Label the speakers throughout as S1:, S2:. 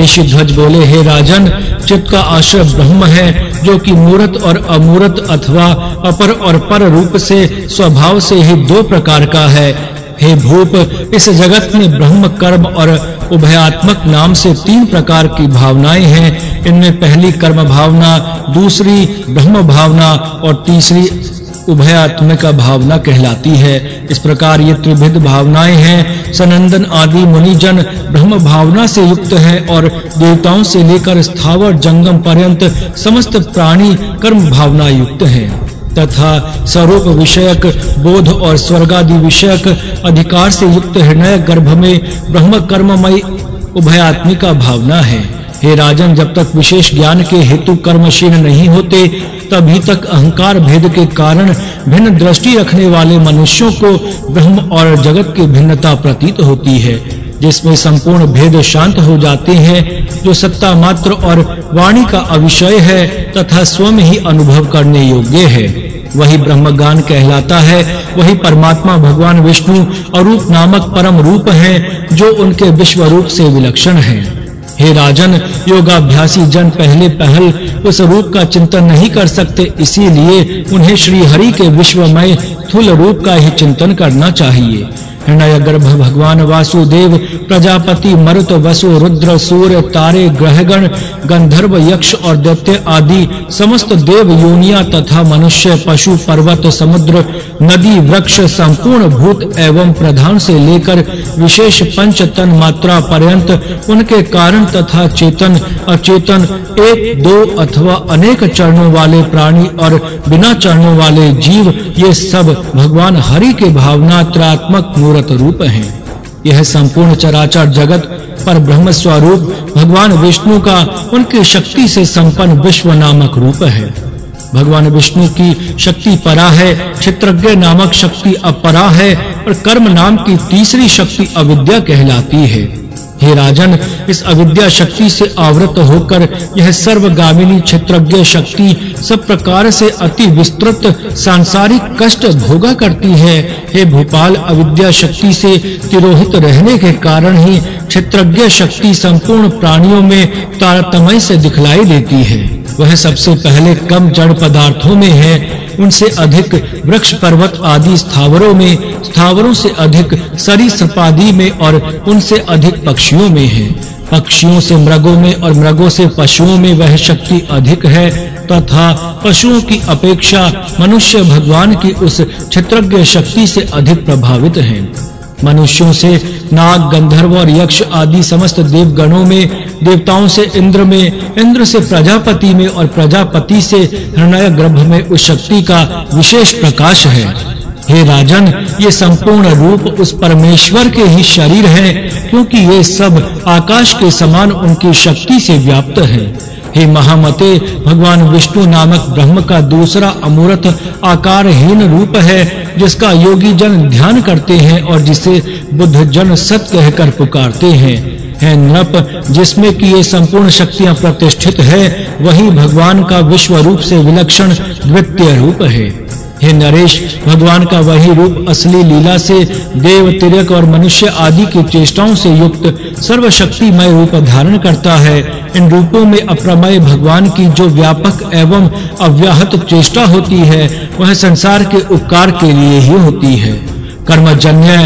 S1: केशी ध्वज बोले, हे राजन, चित्त का आश्रय ब्रह्म है, जो कि मूर्त और अमूर्त अथवा अपर और पर रूप से, स्वभाव से ही दो प्रकार का है। हे भूप, इस जगत में ब्रह्म, कर्म और उभयात्मक नाम से तीन प्रकार की भावनाएँ हैं। इनमें पहली कर्म भावना, दूसरी ब्रह्म भावना और तीसरी उभयात्मक भावना कहलाती है। इस प्रकार ये त्रिविध भावनाएँ हैं। सनंदन आदि मुनिजन ब्रह्म भावना से युक्त है और देवताओं से लेकर स्थावर जंगम पर्यंत समस्त प्राणी कर्म भावना युक्त हैं। तथा स्वरूप विषयक, बोध और स्वर्गादि विषयक अधिकार से युक्त हृदय गर्भ में ब्रह्म कर्ममय उभयात्मिका भावना है। हे राजन, जब तक विशेष ज्ञान के हेतु कर्मशील नहीं होते तभी तक अहंकार भेद के कारण भिन्न दृष्टि रखने वाले मनुष्यों को ब्रह्म और जगत की भिन्नता प्रतीत होती है, जिसमें संपूर्ण भेद शांत हो जाते हैं, जो सत्ता मात्र और वाणी का अविषय है तथा स्वयं ही अनुभव करने योग्य है। वही ब्रह्मगान कहलाता है, वही परमात्मा भगवान विष्णु अरूप नामक परम रूप है, जो उनके विश्व रूप से विलक्षण है। हे राजन, योगाभ्यासी जन पहले पहल, उस रूप का चिंतन नहीं कर सकते, इसीलिए उन्हें श्री हरि के विश्वमय, थूल रूप का ही चिंतन करना चाहिए। हृदय गर्भ भगवान वासुदेव, प्रजापति मरुत वसु, रुद्र सूर्य तारे ग्रहगण, गंधर्व यक्ष और दैत्य आदि, समस्त देव योनिया तथा मनुष्य, पशु, पर्वत, समुद्र, नदी, वृक्ष, संपूर्ण भूत एवं प्रधान से लेकर विशेष पंच तन मात्रा पर्यंत उनके कारण तथा चेतन, अचेतन, एक, दो अथवा अनेक चरणों वाले प्राणी और बिना चरणों वाले जीव, ये सब भगवान हरि के भावनात्रात्मक मूर्त रूप हैं। यह संपूर्ण चराचर जगत पर ब्रह्म स्वरूप भगवान विष्णु का उनकी शक्ति से संपन्न विश्व नामक रूप है। भगवान विष्णु की शक्ति परा है, क्षेत्रज्ञ नामक शक्ति अपरा है और कर्म नाम की तीसरी शक्ति अविद्या कहलाती है। हे राजन, इस अविद्या शक्ति से आवृत होकर, यह सर्वगामिनी क्षेत्रज्ञ शक्ति सब प्रकार से अति विस्तृत सांसारिक कष्ट भोगा करती है। हे भोपाल, अविद्या शक्ति से तिरोहित रहने के कारण ही क्षेत्रज्ञ शक्ति संपूर्ण प्राणियों में तारतम्य से दिखलाई देती है। वह सबसे पहले कम जड़ पदार्थों में है उनसे अधिक वृक्ष, पर्वत आदि स्थावरों में, स्थावरों से अधिक सरीसृप आदि में और उनसे अधिक पक्षियों में है। पक्षियों से मृगों में और मृगों से पशुओं में वह शक्ति अधिक है तथा पशुओं की अपेक्षा मनुष्य भगवान की उस क्षेत्रज्ञ शक्ति से अधिक प्रभावित हैं। मनुष्यों से नाग, गंधर्व और यक्ष आदि समस्त देवगणों में देवताओं से इंद्र में, इंद्र से प्रजापति में और प्रजापति से हृदय गर्भ में उस शक्ति का विशेष प्रकाश है। हे राजन, ये संपूर्ण रूप उस परमेश्वर के ही शरीर हैं, क्योंकि ये सब आकाश के समान उनकी शक्ति से व्याप्त है। हे महामते, भगवान विष्णु नामक ब्रह्म का दूसरा अमूर्त, आकारहीन रूप है, जिसका योगी जन ध्यान करते हैं और जिसे बुद्ध जन सत कहकर पुकारते हैं। है नृप, जिसमें कि ये संपूर्ण शक्तियाँ प्रतिष्ठित है, वही भगवान का विश्व रूप से विलक्षण द्वितीय रूप है। हे नरेश, भगवान का वही रूप असली लीला से देव, तिरक और मनुष्य आदि की चेष्टाओं से युक्त सर्वशक्तिमय रूप धारण करता है। इन रूपों में अप्रमेय भगवान की जो व्यापक एवं अव्याहत चेष्टा होती है, वह संसार के उपकार के लिए ही होती है। कर्मजन्य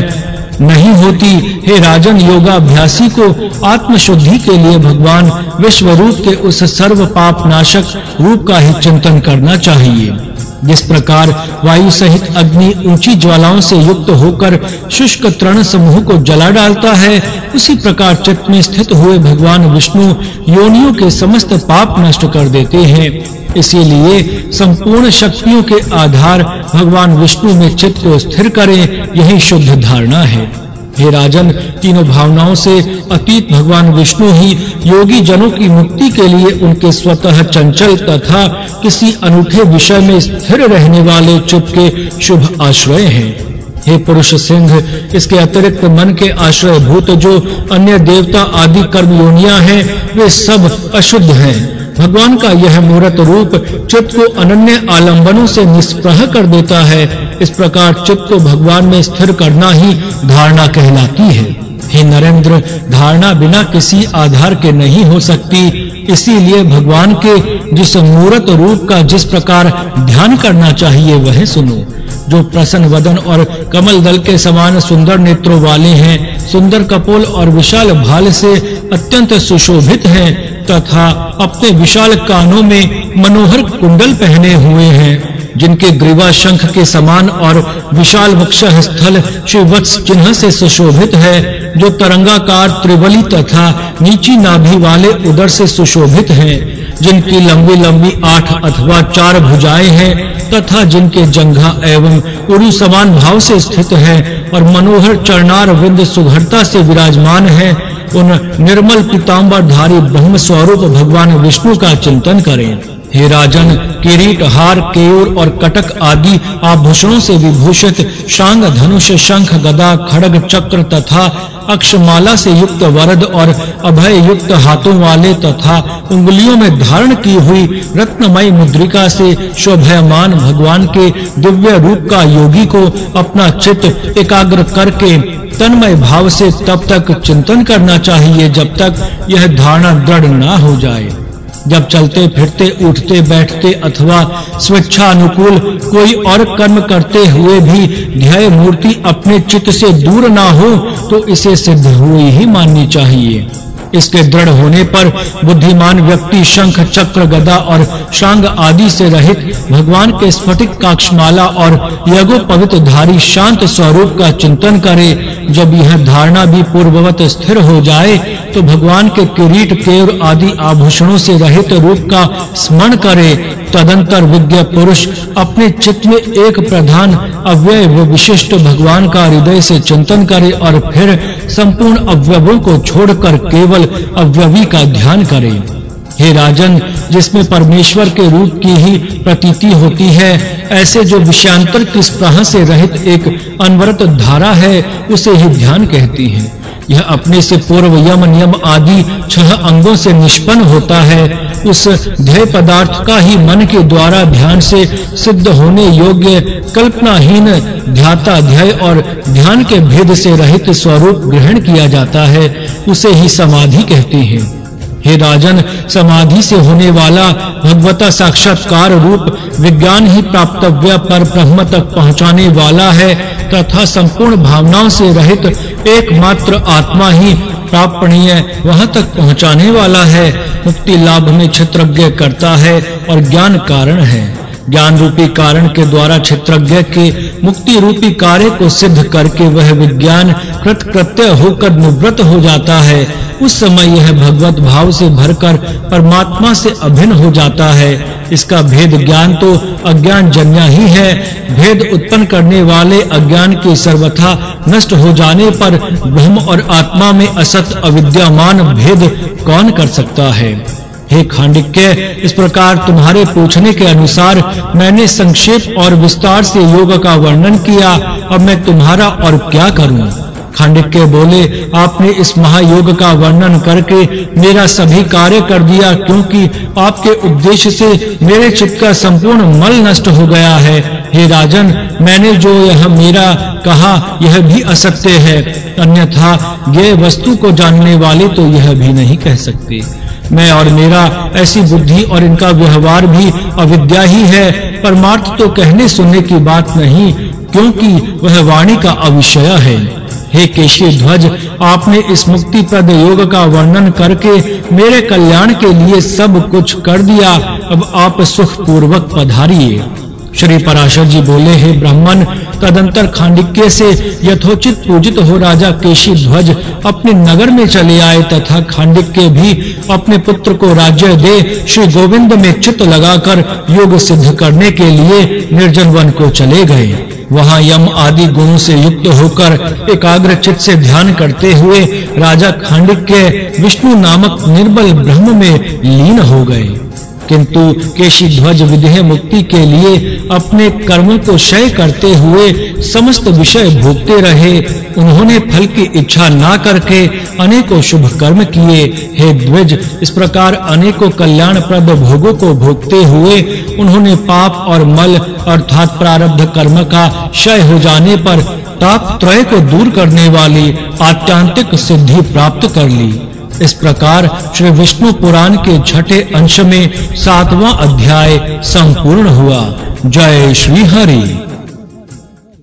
S1: नहीं होती। हे राजन योगाभ्यासी को आत्मशुद्धि के लिए भगवान विश्व रूप के उस सर्व पाप नाशक रूप का ही चिंतन करना चाहिए। जिस प्रकार वायु सहित अग्नि ऊँची ज्वालाओं से युक्त होकर शुष्क तृण समूह को जला डालता है, उसी प्रकार चित्त में स्थित हुए भगवान विष्णु योनियों के समस्त पाप नष्ट कर देते हैं। इसीलिए संपूर्ण शक्तियों के आधार भगवान विष्णु में चित्त को स्थिर करें, यही शुद्ध धारणा है। हे राजन, तीनों भावनाओं से अतीत भगवान विष्णु ही योगी जनों की मुक्ति के लिए उनके स्वतः चंचल तथा किसी अनूठे विषय में स्थिर रहने वाले चित्त के शुभ आश्रय हैं। हे पुरुष सिंह, इसके अतिरिक्त मन के आश्रय भूत जो अन्य देवता आदि कर्म योनियाँ हैं, वे सब अशुद्ध हैं। भगवान का यह मूर्त रूप चित्त को अनन्य आलंबनों से निष्प्रह कर देता है। इस प्रकार चित्त को भगवान में स्थिर करना ही धारणा कहलाती है। हे नरेंद्र, धारणा बिना किसी आधार के नहीं हो सकती। इसीलिए भगवान के जिस मूर्त रूप का जिस प्रकार ध्यान करना चाहिए, वह सुनो। जो प्रसन्न वदन और कमल दल के समान सुंदर नेत्रों वाले हैं, सुंदर कपोल और विशाल भाल से अत्यंत सुशोभित हैं तथा अपने विशाल कानों में मनोहर कुंडल पहने हुए हैं, जिनके ग्रीवा शंख के समान और विशाल वक्षस्थल स्थल श्री वत्स चिन्ह से सुशोभित है, जो तरंगाकार त्रिवली तथा नीची नाभि वाले उदर से सुशोभित हैं, जिनकी लंबी-लंबी आठ अथवा चार भुजाएँ हैं, तथा जिनके जंघा एवं उरु समान भाव से स्थित है, और मनोहर चरणार विंद सुघरता से विराजमान है उन निर्मल धारी ब्रह्म स्वरूप भगवान विष्णु का चिंतन करें। हे राजन, किरीट, हार, केयूर और कटक आदि आभूषणों से विभूषित शांग, धनुष, शंख, गदा, खड़ग, चक्र तथा अक्षमाला से युक्त वरद और अभय युक्त हाथों वाले तथा उंगलियों में धारण की हुई रत्नमय मुद्रिका से शोभयमान भगवान के दिव्य रूप का योगी को अपना चित्त एकाग्र करके तन्मय भाव से तब तक चिंतन करना चाहिए जब तक यह धारणा दृढ़ ना हो जाए। जब चलते, फिरते, उठते, बैठते अथवा स्वेच्छा अनुकूल कोई और कर्म करते हुए भी ध्याय मूर्ति अपने चित्त से दूर ना हो तो इसे सिद्ध हुई ही माननी चाहिए। इसके दृढ़ होने पर बुद्धिमान व्यक्ति शंख, चक्र, गदा और शांग आदि से रहित भगवान के स्फटिक काक्षमाला और यगो पवित्र धारी शांत स्वरूप का चिंतन करे। जब यह धारणा भी पूर्ववत स्थिर हो जाए तो भगवान के किरीट केर आदि आभूषणों से रहित रूप का स्मरण करे, तदंतर विज्ञ पुरुष अपने चित्त में एक प्रधान अव्यय विशिष्ट भगवान का हृदय से चिंतन करे और फिर संपूर्ण अवयवों को छोड़कर केवल अव्यवी का ध्यान करे। हे राजन, जिसमें परमेश्वर के रूप की ही प्रतीति होती है, ऐसे जो विषयांतर की स्प्रह से रहित एक अनवरत धारा है, उसे ही ध्यान कहती है। यह अपने से पूर्व यम नियम आदि छह अंगों से निष्पन्न होता है। उस ध्येय पदार्थ का ही मन के द्वारा ध्यान से सिद्ध होने योग्य कल्पनाहीन ध्याता ध्येय और ध्यान के भेद से रहित स्वरूप ग्रहण किया जाता है, उसे ही समाधि कहते हैं। हे राजन, समाधि से होने वाला भगवता साक्षात्कार रूप विज्ञान ही प्राप्तव्य पर ब्रह्म तक पहुँचाने वाला है तथा संपूर्ण भावनाओं से रहित एकमात्र आत्मा ही प्रापणीय वहाँ तक पहुँचाने वाला है। मुक्ति लाभ में क्षेत्रज्ञ करता है और ज्ञान कारण है। ज्ञान रूपी कारण के द्वारा क्षेत्रज्ञ के मुक्ति रूपी कार्य को सिद्ध करके वह विज्ञान कृतकृत्य होकर निवृत्त हो जाता है। उस समय यह भगवत भाव से भरकर परमात्मा से अभिन्न हो जाता है। इसका भेद ज्ञान तो अज्ञान जन्य ही है। भेद उत्पन्न करने वाले अज्ञान के सर्वथा नष्ट हो जाने पर ब्रह्म और आत्मा में असत अविद्यमान भेद कौन कर सकता है? हे खांडिक्य, इस प्रकार तुम्हारे पूछने के अनुसार मैंने संक्षेप और विस्तार से योग का वर्णन किया। अब मैं तुम्हारा और क्या करूँ? खांडिक्य बोले, आपने इस महायोग का वर्णन करके मेरा सभी कार्य कर दिया, क्योंकि आपके उपदेश से मेरे चित्त का संपूर्ण मल नष्ट हो गया है। हे राजन, मैंने जो यह मेरा कहा, यह भी असत्य है। अन्यथा ये वस्तु को जानने वाले तो यह भी नहीं कह सकते। मैं और मेरा ऐसी बुद्धि और इनका व्यवहार भी अविद्या ही है। परमार्थ तो कहने सुनने की बात नहीं, क्योंकि वह वाणी का अविषय है। हे केशी ध्वज, आपने इस मुक्ति प्रद योग का वर्णन करके मेरे कल्याण के लिए सब कुछ कर दिया। अब आप सुख पूर्वक पधारिए। श्री पराशर जी बोले, हे ब्राह्मण, तदंतर खांडिक्य से यथोचित पूजित हो राजा केशी ध्वज अपने नगर में चले आए तथा खांडिक्य भी अपने पुत्र को राज्य दे, श्री गोविंद में चित्त लगाकर योग सिद्ध करने के लिए निर्जन वन को चले गए। वहाँ यम आदि गुणों से युक्त होकर एकाग्र चित्त से ध्यान करते हुए राजा खांडिक्य विष्णु नामक निर्बल ब्रह्म में लीन हो गए। किंतु केशी ध्वज विदेह मुक्ति के लिए अपने कर्मों को क्षय करते हुए समस्त विषय भोगते रहे। उन्होंने फल की इच्छा ना करके अनेकों शुभ कर्म किए। हे द्विज, इस प्रकार अनेकों कल्याणप्रद भोगों को भोगते हुए उन्होंने पाप और मल अर्थात प्रारब्ध कर्म का क्षय हो जाने पर ताप त्रय को दूर करने वाली आत्यांतिक सिद्धि प्राप्त कर ली। इस प्रकार श्री विष्णु पुराण के छठे अंश में सातवां अध्याय संपूर्ण हुआ। जय श्री हरि।